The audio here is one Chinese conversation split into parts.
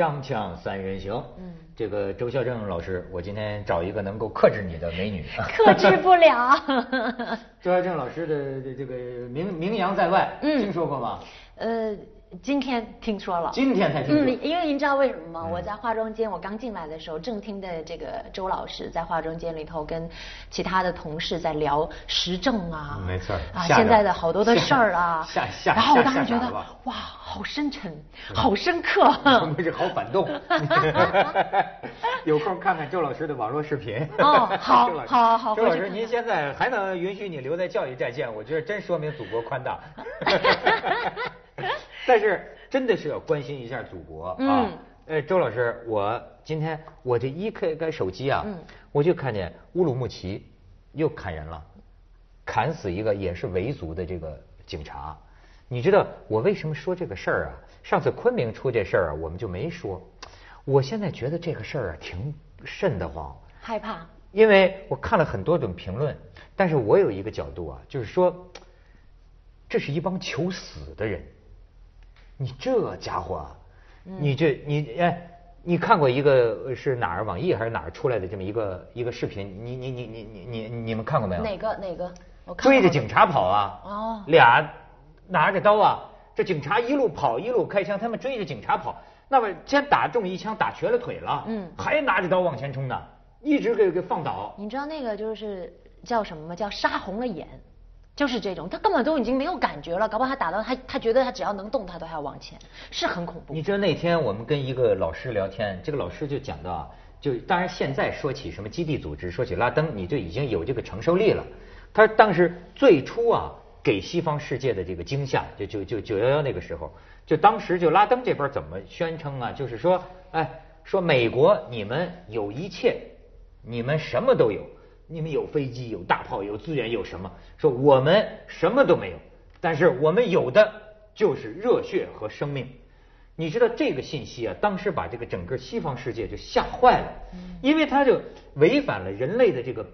锵锵三人行，嗯，这个周孝正老师，我今天找一个能够克制你的美女，克制不了。周孝正老师的这个名名扬在外，听说过吗？呃。今天听说了，今天才听说。嗯，因为您知道为什么吗？我在化妆间，我刚进来的时候，正听的这个周老师在化妆间里头跟其他的同事在聊时政啊，没错啊，现在的好多的事儿啊，下下然后我当时觉得哇，好深沉，好深刻，不是好反动。有空看看周老师的网络视频。哦，好，好，好。周老师，您现在还能允许你留在教育在线？我觉得真说明祖国宽大。但是真的是要关心一下祖国啊！呃，周老师，我今天我这一开开手机啊，我就看见乌鲁木齐又砍人了，砍死一个也是维族的这个警察。你知道我为什么说这个事儿啊？上次昆明出这事儿啊，我们就没说。我现在觉得这个事儿啊挺瘆得慌，害怕。因为我看了很多种评论，但是我有一个角度啊，就是说，这是一帮求死的人。你这家伙，你这你哎，你看过一个是哪儿网易还是哪儿出来的这么一个一个视频？你你你你你你你们看过没有？哪个哪个？追着警察跑啊！哦，俩拿着刀啊，这警察一路跑一路开枪，他们追着警察跑，那么先打中一枪打瘸了腿了，嗯，还拿着刀往前冲呢，一直给给放倒。你知道那个就是叫什么吗？叫杀红了眼。就是这种，他根本都已经没有感觉了，搞不好他打到他，他觉得他只要能动，他都还要往前，是很恐怖。你知道那天我们跟一个老师聊天，这个老师就讲到，就当然现在说起什么基地组织，说起拉登，你就已经有这个承受力了。他当时最初啊，给西方世界的这个惊吓，就就就九幺幺那个时候，就当时就拉登这边怎么宣称啊？就是说，哎，说美国你们有一切，你们什么都有。你们有飞机、有大炮、有资源、有什么？说我们什么都没有，但是我们有的就是热血和生命。你知道这个信息啊，当时把这个整个西方世界就吓坏了，因为它就违反了人类的这个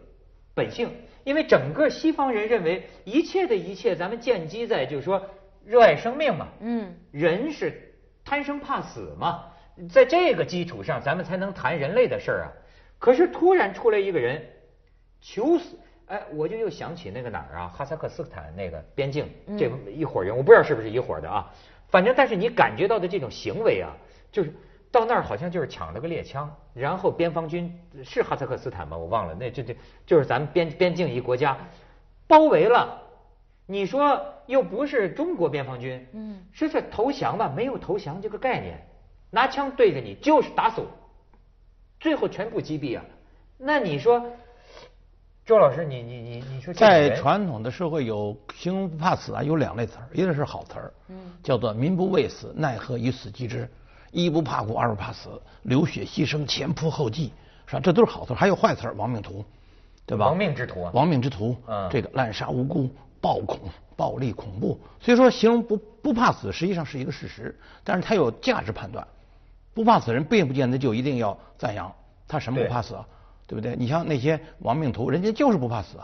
本性。因为整个西方人认为一切的一切，咱们建基在就是说热爱生命嘛，嗯，人是贪生怕死嘛，在这个基础上，咱们才能谈人类的事儿啊。可是突然出来一个人。求死！哎，我就又想起那个哪儿啊，哈萨克斯坦那个边境，这一伙人，我不知道是不是一伙的啊。反正，但是你感觉到的这种行为啊，就是到那儿好像就是抢了个猎枪，然后边防军是哈萨克斯坦吗？我忘了，那这这就是咱们边边境一国家包围了。你说又不是中国边防军，嗯，说是投降吧？没有投降这个概念，拿枪对着你就是打死我，最后全部击毙啊！那你说？周老师，你你你你说，在传统的社会有形容不怕死啊，有两类词儿，一个是好词儿，嗯，叫做民不畏死，奈何以死击之，一不怕苦，二不怕死，流血牺牲，前仆后继，是吧？这都是好词儿。还有坏词儿，亡命徒，对吧？亡命之徒啊！亡命之徒，嗯，这个滥杀无辜，暴恐、暴力、恐怖。所以说，形容不不怕死，实际上是一个事实，但是它有价值判断。不怕死人，并不见得就一定要赞扬他什么不怕死啊。对不对？你像那些亡命徒，人家就是不怕死，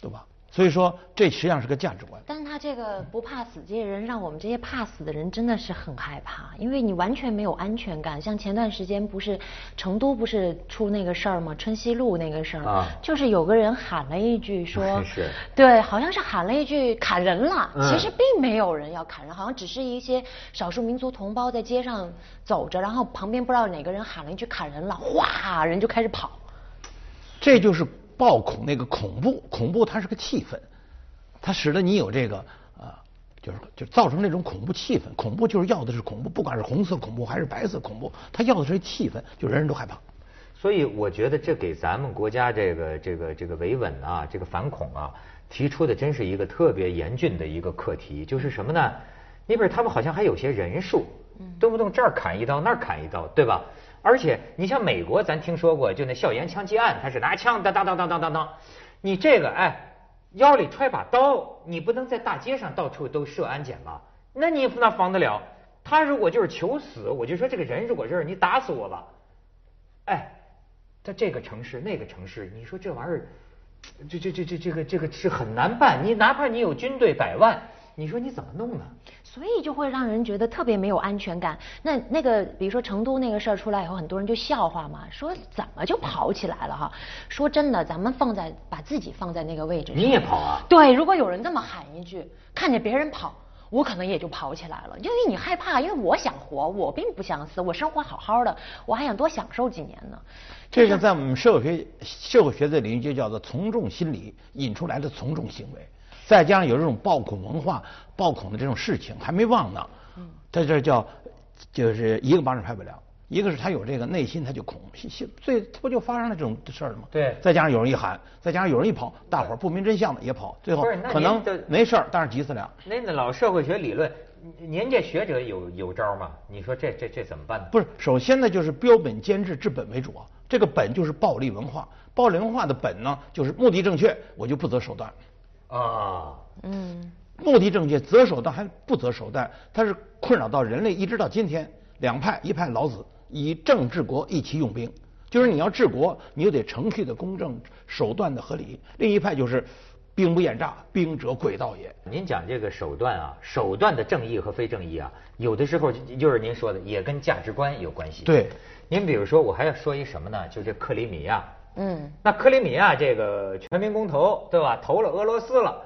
对吧？所以说，这实际上是个价值观。但是他这个不怕死这些人，让我们这些怕死的人真的是很害怕，因为你完全没有安全感。像前段时间不是成都不是出那个事儿吗？春熙路那个事儿，就是有个人喊了一句说，对，好像是喊了一句砍人了，其实并没有人要砍人，好像只是一些少数民族同胞在街上走着，然后旁边不知道哪个人喊了一句砍人了，哗，人就开始跑。这就是暴恐那个恐怖，恐怖它是个气氛，它使得你有这个啊，就是就造成那种恐怖气氛。恐怖就是要的是恐怖，不管是红色恐怖还是白色恐怖，它要的是气氛，就人人都害怕。所以我觉得这给咱们国家这个这个这个维稳啊，这个反恐啊，提出的真是一个特别严峻的一个课题。就是什么呢？你比如他们好像还有些人数，动不动这儿砍一刀那儿砍一刀，对吧？而且你像美国，咱听说过，就那校园枪击案，他是拿枪当当当当当当当，你这个哎腰里揣把刀，你不能在大街上到处都设安检吧？那你哪防得了？他如果就是求死，我就说这个人如果是你打死我吧，哎，在这个城市那个城市，你说这玩意儿，这这这这这个这个是很难办。你哪怕你有军队百万，你说你怎么弄呢？所以就会让人觉得特别没有安全感。那那个，比如说成都那个事儿出来以后，很多人就笑话嘛，说怎么就跑起来了哈？说真的，咱们放在把自己放在那个位置，你也跑啊？对，如果有人这么喊一句，看见别人跑，我可能也就跑起来了，因为你害怕，因为我想活，我并不想死，我生活好好的，我还想多享受几年呢。这个在我们社会学社会学的领域就叫做从众心理引出来的从众行为。再加上有这种暴恐文化、暴恐的这种事情还没忘呢，在这叫就是一个巴掌拍不了，一个是他有这个内心他就恐，所以他不就发生了这种事儿了吗？对。再加上有人一喊，再加上有人一跑，大伙儿不明真相的也跑，最后可能没事儿，但是急死了。那那老社会学理论，您这学者有有招吗？你说这这这怎么办呢？不是，首先呢就是标本兼治，治本为主啊。这个本就是暴力文化，暴力文化的本呢就是目的正确，我就不择手段。啊，嗯，目的正确，择手段还不择手段，它是困扰到人类一直到今天。两派，一派老子以政治国，一齐用兵，就是你要治国，你就得程序的公正，手段的合理。另一派就是兵不厌诈，兵者诡道也。您讲这个手段啊，手段的正义和非正义啊，有的时候就是您说的，也跟价值观有关系。对，您比如说，我还要说一什么呢？就这克里米亚。嗯，那克里米亚这个全民公投，对吧？投了俄罗斯了，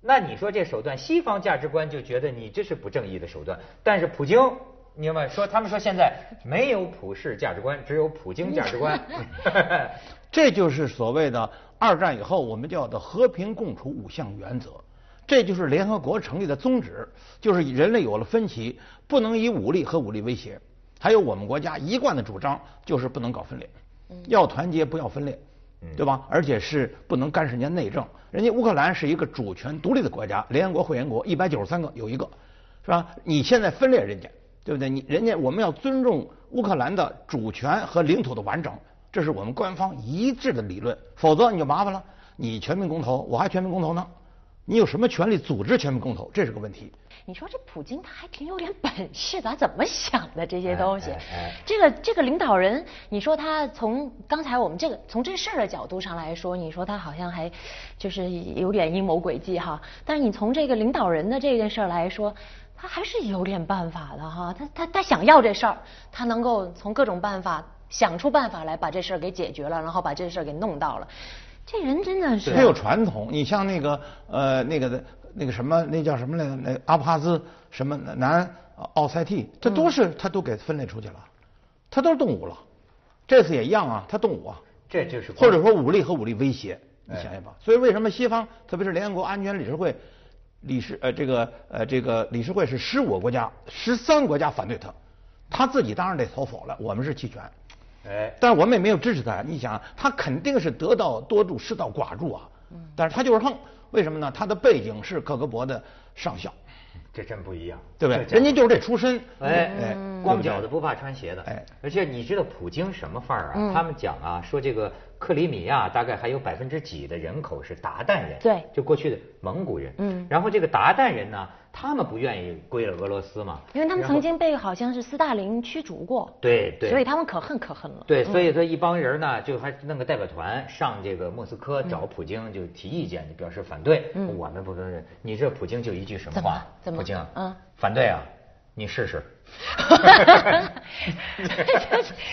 那你说这手段，西方价值观就觉得你这是不正义的手段。但是普京，你明白说，他们说现在没有普世价值观，只有普京价值观。这就是所谓的二战以后我们叫的和平共处五项原则。这就是联合国成立的宗旨，就是人类有了分歧，不能以武力和武力威胁。还有我们国家一贯的主张，就是不能搞分裂。要团结，不要分裂，对吧？而且是不能干涉人家内政。人家乌克兰是一个主权独立的国家，联合国会员国一百九十三个有一个，是吧？你现在分裂人家，对不对？你人家我们要尊重乌克兰的主权和领土的完整，这是我们官方一致的理论。否则你就麻烦了，你全民公投，我还全民公投呢。你有什么权利组织全民公投？这是个问题。你说这普京他还挺有点本事的，怎么想的这些东西？这个这个领导人，你说他从刚才我们这个从这事儿的角度上来说，你说他好像还就是有点阴谋诡计哈。但是你从这个领导人的这件事儿来说，他还是有点办法的哈。他他他想要这事儿，他能够从各种办法想出办法来把这事儿给解决了，然后把这事儿给弄到了。这人真的是他有传统，你像那个呃那个的那个什么那叫什么来着？那阿布哈兹什么南奥塞梯，这都是他都给分类出去了，他都是动武了。这次也一样啊，他动武啊。这就是或者说武力和武力威胁，你想想吧。所以为什么西方，特别是联合国安全理事会理事呃这个呃这个理事会是十五个国家，十三个国家反对他，他自己当然得投否了。我们是弃权。哎，但是我们也没有支持他。你想，他肯定是得道多助，失道寡助啊。嗯。但是他就是横，为什么呢？他的背景是克格勃的上校，这真不一样，对不对？人家就是这出身。哎哎，光脚的不怕穿鞋的。哎，而且你知道普京什么范儿啊？他们讲啊，说这个克里米亚大概还有百分之几的人口是鞑靼人。对。就过去的蒙古人。嗯。然后这个鞑靼人呢？他们不愿意归了俄罗斯嘛？因为他们曾经被好像是斯大林驱逐过。对对。所以他们可恨可恨了。对，所以说一帮人呢，就还弄个代表团上这个莫斯科找普京，就提意见，就表示反对。嗯。我们不能，你这普京就一句什么话？怎么？普京，嗯，反对啊，你试试。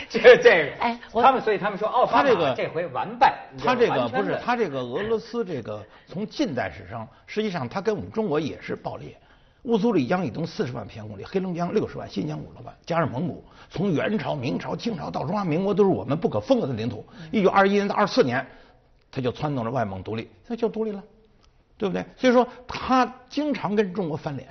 这这，哎，他们所以他们说奥巴马这回完败。他这个不是他这个俄罗斯这个从近代史上，实际上他跟我们中国也是爆裂。乌苏里江以东四十万平方公里，黑龙江六十万，新疆五十万，加上蒙古，从元朝、明朝、清朝到中华民国，都是我们不可分割的领土。一九二一年到二四年，他就撺动了外蒙独立，那就独立了，对不对？所以说他经常跟中国翻脸，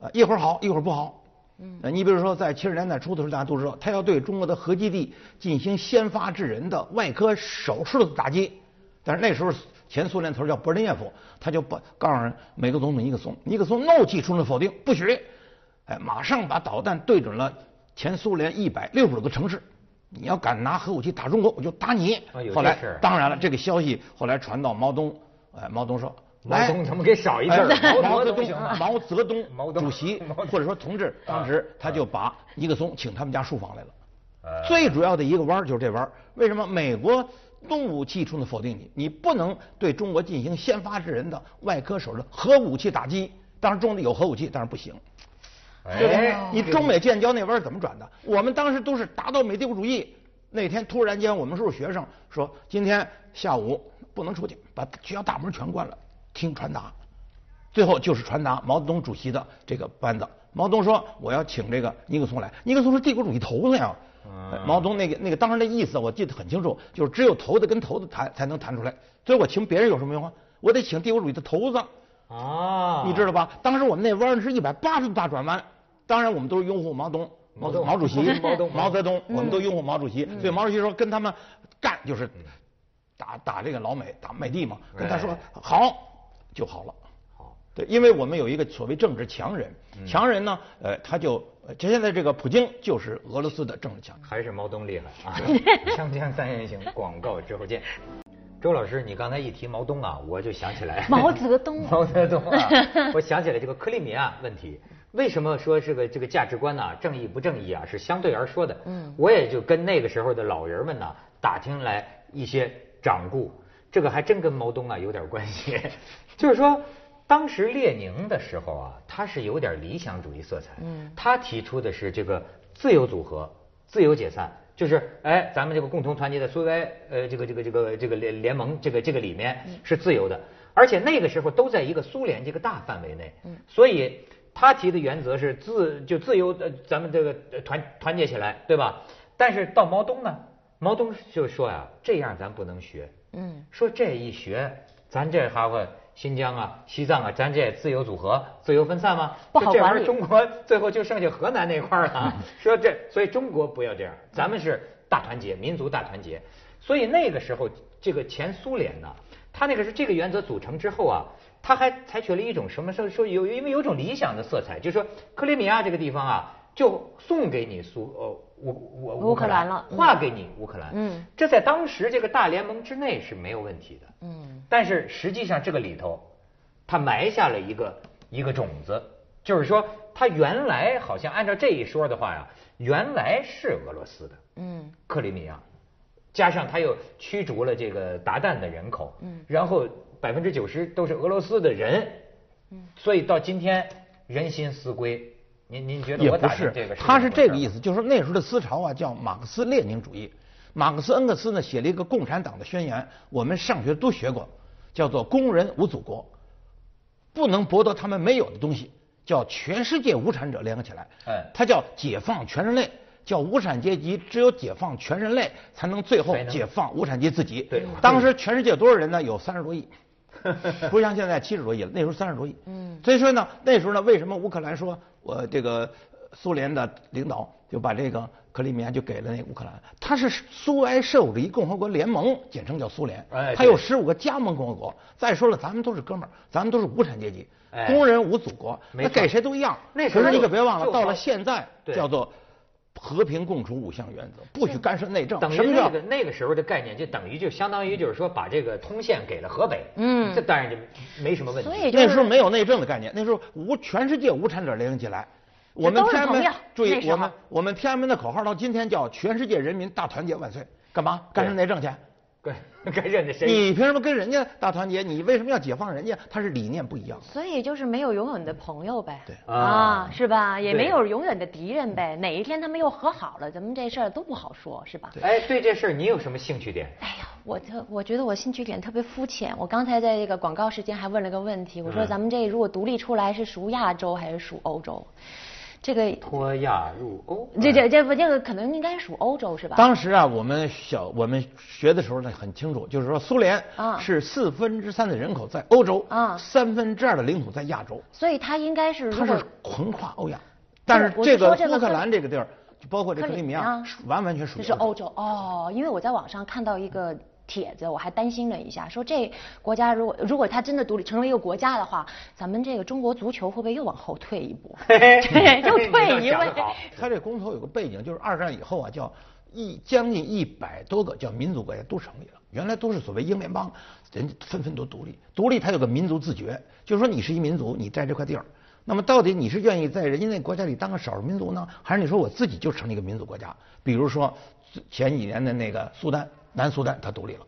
啊，一会儿好，一会儿不好。嗯，你比如说在七十年代初的时候，大家都知道，他要对中国的核基地进行先发制人的外科手术的打击，但是那时候。前苏联头叫勃列涅夫，他就把告诉美国总统尼克松，尼克松怒气冲冲否定，不许，哎，马上把导弹对准了前苏联一百六十多个城市，你要敢拿核武器打中国，我就打你。后来，当然了，这个消息后来传到毛泽东，哎，毛泽东说，毛泽东他们给少一字？毛泽东，毛泽东主席或者说同志，当时他就把尼克松请他们家书房来了。最主要的一个弯就是这弯为什么美国？动武器冲的否定你，你不能对中国进行先发制人的外科手术、核武器打击，当时中的有核武器，但是不行。对不对？你中美建交那弯怎么转的？我们当时都是打倒美帝国主义。那天突然间，我们是学生说，今天下午不能出去，把学校大门全关了，听传达。最后就是传达毛泽东主席的这个班子。毛泽东说我要请这个尼克松来，尼克松是帝国主义头子呀。毛泽东那个那个当时的意思我记得很清楚，就是只有头子跟头子谈才能谈出来。所以我请别人有什么用啊？我得请帝国主义的头子。啊，你知道吧？当时我们那弯是一百八十度大转弯，当然我们都是拥护毛泽东、毛毛主席、毛 泽毛泽东，我们都拥护毛主席。所以毛主席说跟他们干就是打打这个老美，打美帝嘛。跟他说好就好了。好，对，因为我们有一个所谓政治强人，强人呢，呃，他就现在这个普京就是俄罗斯的政治强人。还是毛东厉害啊！锵锵三人行，广告之后见。周老师，你刚才一提毛东啊，我就想起来 毛泽东。毛泽东啊，我想起来这个克里米亚问题。为什么说这个这个价值观呢？正义不正义啊，是相对而说的。嗯，我也就跟那个时候的老人们呢打听来一些掌故，这个还真跟毛东啊有点关系。就是说，当时列宁的时候啊，他是有点理想主义色彩。嗯，他提出的是这个自由组合、自由解散。就是哎，咱们这个共同团结的苏维埃呃这个这个这个这个联联盟这个这个里面是自由的，而且那个时候都在一个苏联这个大范围内，所以他提的原则是自就自由呃咱们这个团团结起来对吧？但是到毛泽东呢，毛泽东就说呀这样咱不能学，嗯，说这一学咱这哈伙。新疆啊，西藏啊，咱这自由组合、自由分散吗？不好管理。中国最后就剩下河南那块儿了。说这，所以中国不要这样，咱们是大团结，民族大团结。所以那个时候，这个前苏联呢，他那个是这个原则组成之后啊，他还采取了一种什么？说说有因为有种理想的色彩，就是说克里米亚这个地方啊，就送给你苏呃乌乌乌克兰了，划给你乌克兰。嗯，这在当时这个大联盟之内是没有问题的。嗯。但是实际上这个里头，他埋下了一个一个种子，就是说他原来好像按照这一说的话呀，原来是俄罗斯的，嗯，克里米亚，加上他又驱逐了这个鞑靼的人口，嗯，然后百分之九十都是俄罗斯的人，嗯，所以到今天人心思归，您您觉得我打这个？他是这个意思，就是说那时候的思潮啊叫马克思列宁主义，马克思恩格斯呢写了一个共产党的宣言，我们上学都学过。叫做工人无祖国，不能剥夺他们没有的东西，叫全世界无产者联合起来。哎，他叫解放全人类，叫无产阶级只有解放全人类，才能最后解放无产阶级自己。对，当时全世界多少人呢？有三十多亿，不像现在七十多亿了。那时候三十多亿。嗯。所以说呢，那时候呢，为什么乌克兰说我这个苏联的领导就把这个？克里米亚就给了那乌克兰，它是苏维埃社会主义共和国联盟，简称叫苏联。哎，它有十五个加盟共和国。再说了，咱们都是哥们儿，咱们都是无产阶级，工人无祖国，那给谁都一样。那可是你可别忘了，到了现在叫做和平共处五项原则，不许干涉内政。等于那个那个时候的概念，就等于就相当于就是说把这个通县给了河北。嗯，这当然就没什么问题。那时候没有内政的概念，那时候无全世界无产者联合起来。我们天安门，注意我们我们天安门的口号到今天叫全世界人民大团结万岁，干嘛？干涉内政去？对，跟人家谁？你凭什么跟人家大团结？你为什么要解放人家？他是理念不一样。所以就是没有永远的朋友呗。对啊，是吧？也没有永远的敌人呗。哪一天他们又和好了，咱们这事儿都不好说，是吧？哎，对这事儿你有什么兴趣点？哎呀，我特我觉得我兴趣点特别肤浅。我刚才在这个广告时间还问了个问题，我说咱们这如果独立出来是属亚洲还是属欧洲？这个脱亚入欧，这这这不这个可能应该属欧洲是吧？当时啊，我们小我们学的时候呢很清楚，就是说苏联啊。是四分之三的人口在欧洲啊，三分之二的领土在亚洲，所以它应该是它是横跨欧亚，但是这个乌克兰这个地儿，包括这克里米亚，完完全属于是欧洲。哦，因为我在网上看到一个。帖子我还担心了一下，说这国家如果如果他真的独立成为一个国家的话，咱们这个中国足球会不会又往后退一步？对，又退一步。他这公投有个背景，就是二战以后啊，叫一将近一百多个叫民族国家都成立了，原来都是所谓英联邦，人家纷纷都独立。独立它有个民族自觉，就是说你是一民族，你在这块地儿，那么到底你是愿意在人家那国家里当个少数民族呢，还是你说我自己就成立一个民族国家？比如说前几年的那个苏丹。南苏丹它独立了，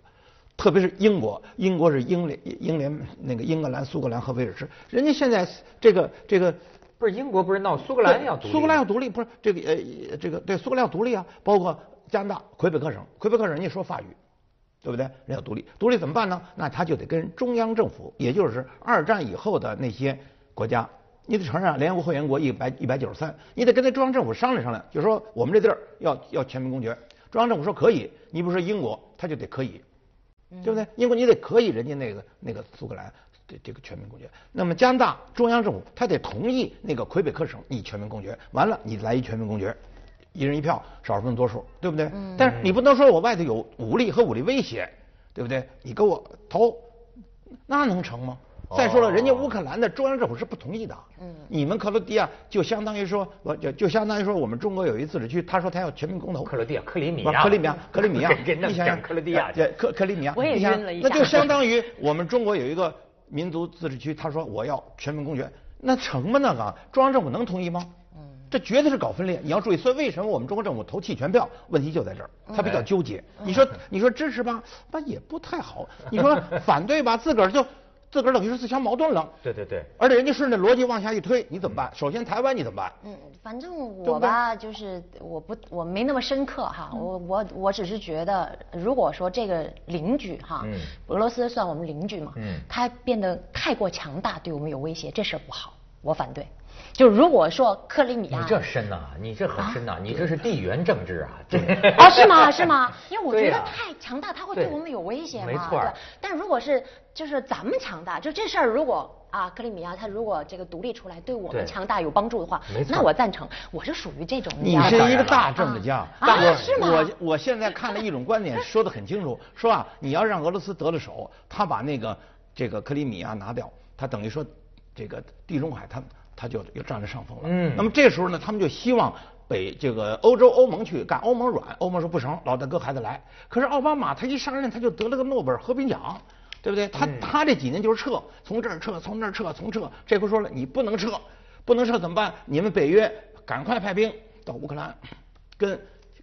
特别是英国，英国是英联英联那个英格兰、苏格兰和威尔士，人家现在这个这个不是英国不是闹苏格兰要独立，苏格兰要独立不是这个呃这个对苏格兰要独立啊，包括加拿大魁北克省，魁北克省人家说法语，对不对？人要独立，独立怎么办呢？那他就得跟中央政府，也就是二战以后的那些国家。你得承认联合国会员国一百一百九十三，你得跟那中央政府商量商量，就说我们这地儿要要全民公决，中央政府说可以，你比如说英国，他就得可以，对不对？英国你得可以，人家那个那个苏格兰这这个全民公决，那么加拿大中央政府他得同意那个魁北克省你全民公决，完了你来一全民公决，一人一票，少数分多数，对不对？但是你不能说我外头有武力和武力威胁，对不对？你给我投，那能成吗？再说了，人家乌克兰的中央政府是不同意的。嗯，你们克罗地亚就相当于说，我就就相当于说，我们中国有一自治区，他说他要全民公投。克罗地亚、克里米亚、克里米亚、克里米亚，你想想，克罗地亚、克克里米亚，我也晕了一下。那就相当于我们中国有一个民族自治区，他说我要全民公决，那成吗？那个中央政府能同意吗？嗯，这绝对是搞分裂。你要注意，所以为什么我们中国政府投弃权票？问题就在这儿，他比较纠结。你说你说支持吧，那也不太好；你说反对吧，自个儿就。自个儿等于是自相矛盾了。对对对。而且人家顺着逻辑往下一推，你怎么办？首先台湾你怎么办？嗯，反正我吧，就是我不我没那么深刻哈，我我我只是觉得，如果说这个邻居哈，嗯俄罗斯算我们邻居嘛，嗯，他变得太过强大，对我们有威胁，这事儿不好，我反对。就如果说克里米亚，你这深呐，你这很深呐，你这是地缘政治啊，对。啊，是吗？是吗？因为我觉得太强大，它会对我们有威胁嘛。没错。但如果是就是咱们强大，就这事儿，如果啊克里米亚它如果这个独立出来，对我们强大有帮助的话，那我赞成。我是属于这种。你是一个大政治家，啊是吗？我我现在看了一种观点，说的很清楚，说啊，你要让俄罗斯得了手，他把那个这个克里米亚拿掉，他等于说这个地中海他。他就又占了上风了。嗯，那么这时候呢，他们就希望北这个欧洲欧盟去干，欧盟软，欧盟说不成，老大哥还得来。可是奥巴马他一上任，他就得了个诺贝尔和平奖，对不对？他他这几年就是撤，从这儿撤，从那儿撤，从撤。这回说了，你不能撤，不能撤怎么办？你们北约赶快派兵到乌克兰，跟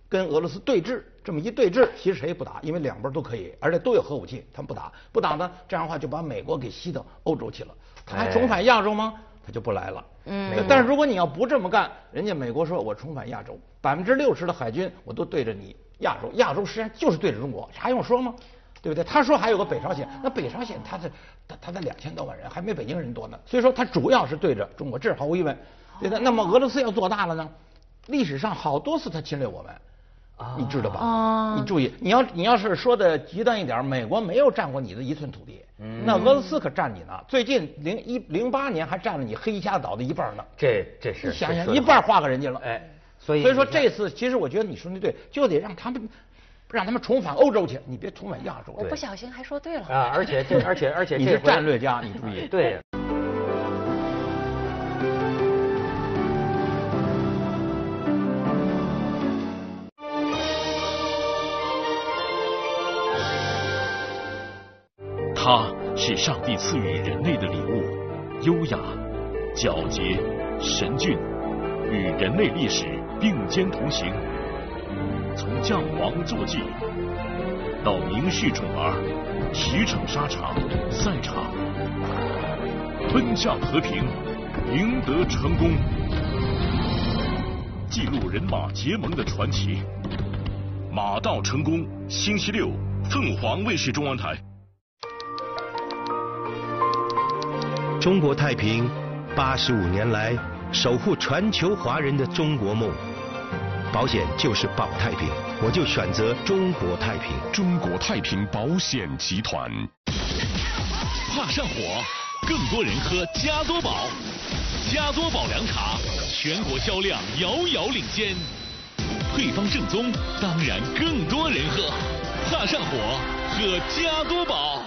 跟俄罗斯对峙。这么一对峙，其实谁也不打，因为两边都可以，而且都有核武器，他们不打，不打呢，这样的话就把美国给吸到欧洲去了。他还重返亚洲吗？就不来了。嗯，但是如果你要不这么干，人家美国说我重返亚洲，百分之六十的海军我都对着你亚洲，亚洲实际上就是对着中国，还用说吗？对不对？他说还有个北朝鲜，那北朝鲜他的他他的两千多万人还没北京人多呢，所以说他主要是对着中国，这是毫无疑问。对的，那么俄罗斯要做大了呢？历史上好多次他侵略我们。你知道吧？你注意，你要你要是说的极端一点，美国没有占过你的一寸土地，那俄罗斯可占你呢。最近零一零八年还占了你黑瞎岛的一半呢。这这是想想一半划给人家了。哎，所以所以说这次其实我觉得你说的对，就得让他们让他们重返欧洲去，你别重返亚洲。我不小心还说对了啊！而且这而且而且你是战略家，你注意对。它是上帝赐予人类的礼物，优雅、皎洁、神俊，与人类历史并肩同行。从将王坐骑到明婿宠儿，驰骋沙场、赛场，奔向和平，赢得成功，记录人马结盟的传奇。马到成功，星期六，凤凰卫视中文台。中国太平，八十五年来守护全球华人的中国梦。保险就是保太平，我就选择中国太平。中国太平保险集团。怕上火，更多人喝加多宝。加多宝凉茶，全国销量遥遥领先。配方正宗，当然更多人喝。怕上火，喝加多宝。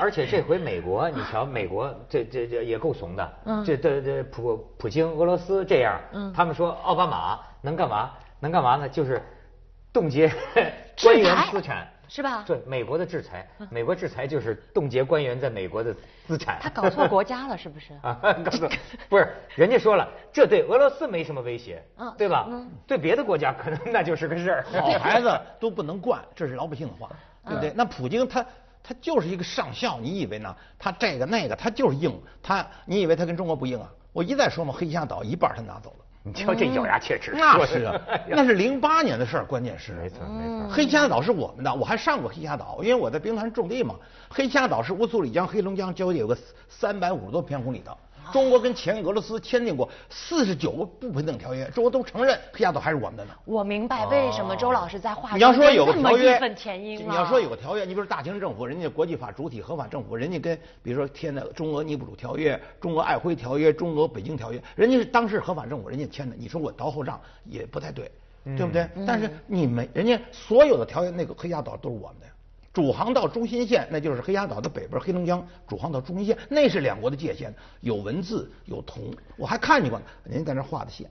而且这回美国，你瞧，美国这这这也够怂的。嗯。这这这普普京俄罗斯这样，嗯，他们说奥巴马能干嘛？能干嘛呢？就是冻结官员资产，是吧？对，美国的制裁，美国制裁就是冻结官员在美国的资产。他搞错国家了，是不是？啊，搞错，不是，人家说了，这对俄罗斯没什么威胁，对吧？对别的国家可能 那就是个事儿。好孩子都不能惯，这是老百姓的话，对不对？那普京他他就是一个上校，你以为呢？他这个那个他就是硬，他你以为他跟中国不硬啊？我一再说嘛，黑瞎岛一半他拿走了。你瞧这咬牙切齿，那是啊，那是零八年的事儿，关键是没错没错。黑瞎岛是我们的，我还上过黑瞎岛，因为我在兵团种地嘛。黑瞎岛是乌苏里江、黑龙江交界有个三百五十多平方公里的。中国跟前俄罗斯签订过四十九个不平等条约，中国都承认黑亚岛还是我们的呢。我明白为什么周老师在话你要说有个条约，你要说有个条约，你比如大清政府，人家国际法主体合法政府，人家跟比如说签的中俄尼布楚条约、中俄爱辉条约、中俄北京条约，人家是当时合法政府，人家签的。你说我倒后账也不太对，对不对？但是你们人家所有的条约，那个黑亚岛都是我们的。主航道中心线，那就是黑鸭岛的北边，黑龙江主航道中心线，那是两国的界限，有文字有铜，我还看见过呢。您在那画的线，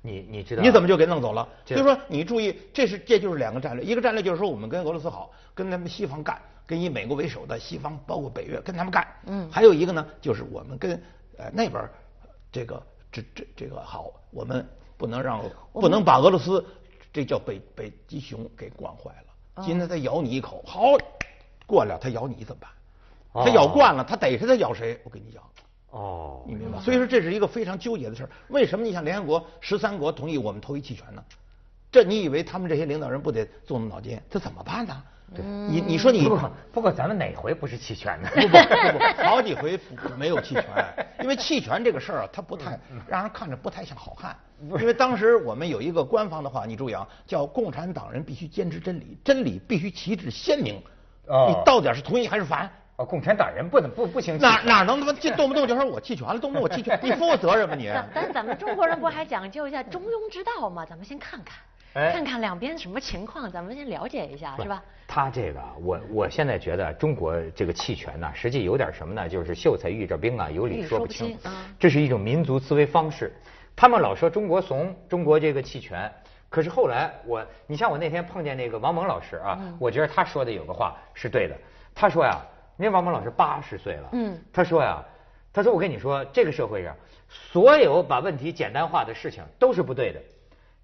你你知道？你怎么就给弄走了？就是说，你注意，这是这就是两个战略，一个战略就是说我们跟俄罗斯好，跟他们西方干，跟以美国为首的西方，包括北约，跟他们干。嗯。还有一个呢，就是我们跟呃那边这个这这这个好，我们不能让不能把俄罗斯这叫北北极熊给惯坏了。今天他咬你一口，好，过了他咬你怎么办？他咬惯了，他逮谁他咬谁。我跟你讲，哦，你明白？所以说这是一个非常纠结的事儿。为什么你想联合国十三国同意我们投一弃权呢？这你以为他们这些领导人不得动动脑筋？这怎么办呢？你你说你不不过咱们哪回不是弃权呢？不不不，好几回没有弃权，因为弃权这个事儿啊，它不太让人看着不太像好汉。因为当时我们有一个官方的话，你注意啊，叫共产党人必须坚持真理，真理必须旗帜鲜明。你到底是同意还是反？啊，共产党人不能不不行。哪哪能他妈动不动就说我弃权了，动不动我弃权，你负责任吗你？但咱们中国人不还讲究一下中庸之道吗？咱们先看看。看看两边什么情况，咱们先了解一下，是吧？他这个，我我现在觉得中国这个弃权呢，实际有点什么呢？就是秀才遇着兵啊，有理说不清。这是一种民族思维方式。他们老说中国怂，中国这个弃权。可是后来我，你像我那天碰见那个王蒙老师啊，我觉得他说的有个话是对的。他说呀，那王蒙老师八十岁了，嗯，他说呀，他说我跟你说，这个社会上所有把问题简单化的事情都是不对的。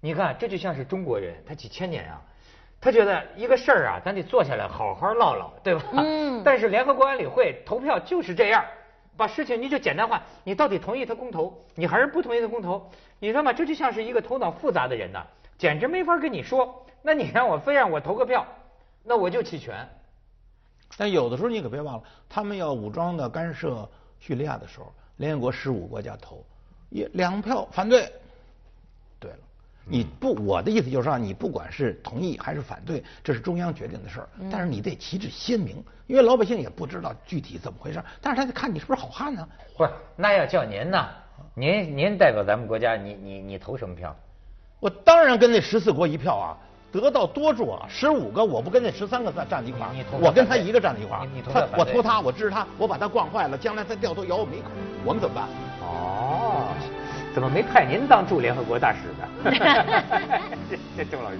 你看，这就像是中国人，他几千年啊，他觉得一个事儿啊，咱得坐下来好好唠唠，对吧？嗯。但是联合国安理会投票就是这样，把事情你就简单化，你到底同意他公投，你还是不同意他公投？你知道吗？这就像是一个头脑复杂的人呐，简直没法跟你说。那你让我非让我投个票，那我就弃权。但有的时候你可别忘了，他们要武装的干涉叙利亚的时候，联合国十五国家投，也两票反对。你不，我的意思就是说，你不管是同意还是反对，这是中央决定的事儿。但是你得旗帜鲜明，因为老百姓也不知道具体怎么回事。但是他得看你是不是好汉呢？不是，那要叫您呢？您您代表咱们国家，你你你投什么票？我当然跟那十四国一票啊，得到多数啊，十五个我不跟那十三个站站在一块儿，我跟他一个站在一块儿。他我投他，我支持他，我把他惯坏了，将来他掉头咬我们一口，我们怎么办？哦。怎么没派您当驻联合国大使呢？这 这周老师，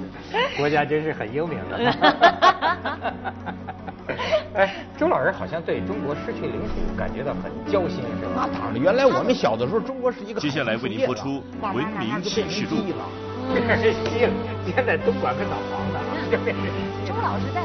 国家真是很英明的。哎，周老师好像对中国失去领土感觉到很焦心，是吧？那当然，原来我们小的时候，中国是一个接下来为您播出《文明启示录》。现在东莞跟导航的啊，周老师在。